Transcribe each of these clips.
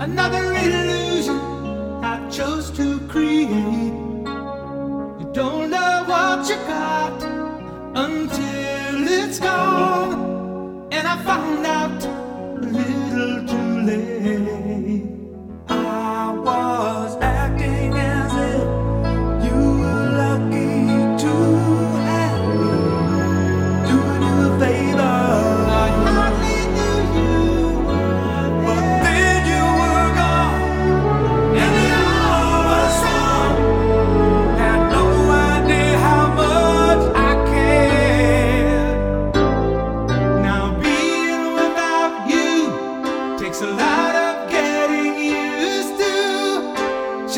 Another illusion I chose to create. You don't know what you got until it's gone. And I found out a little too late.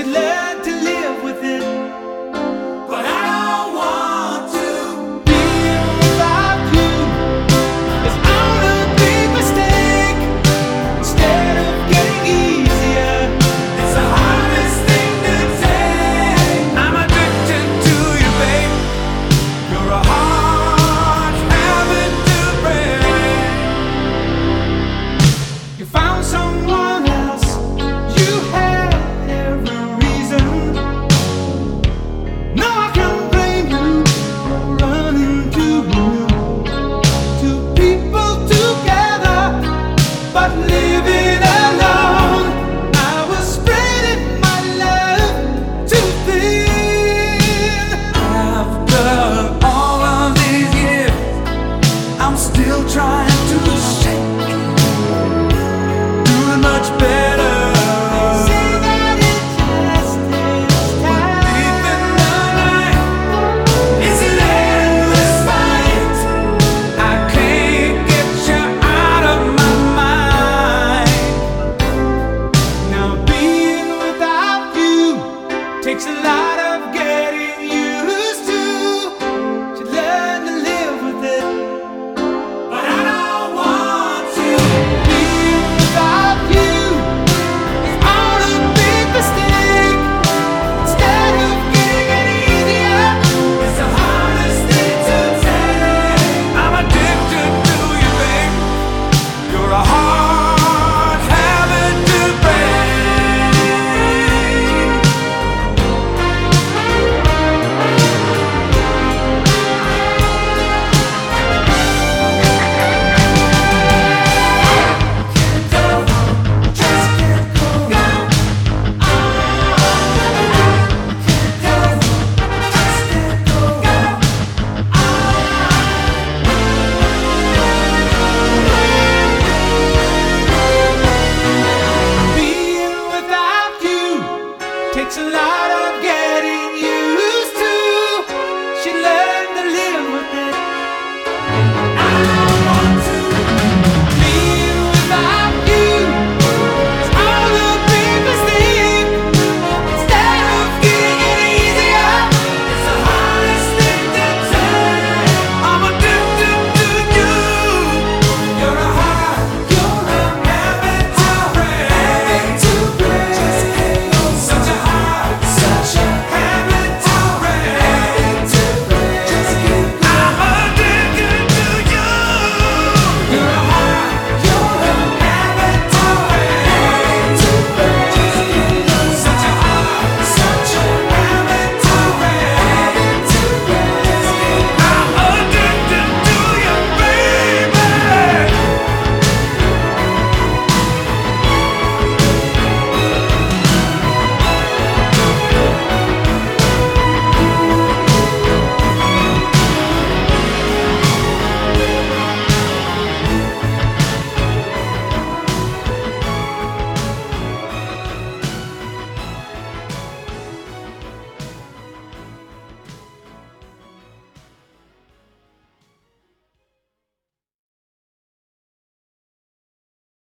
she it.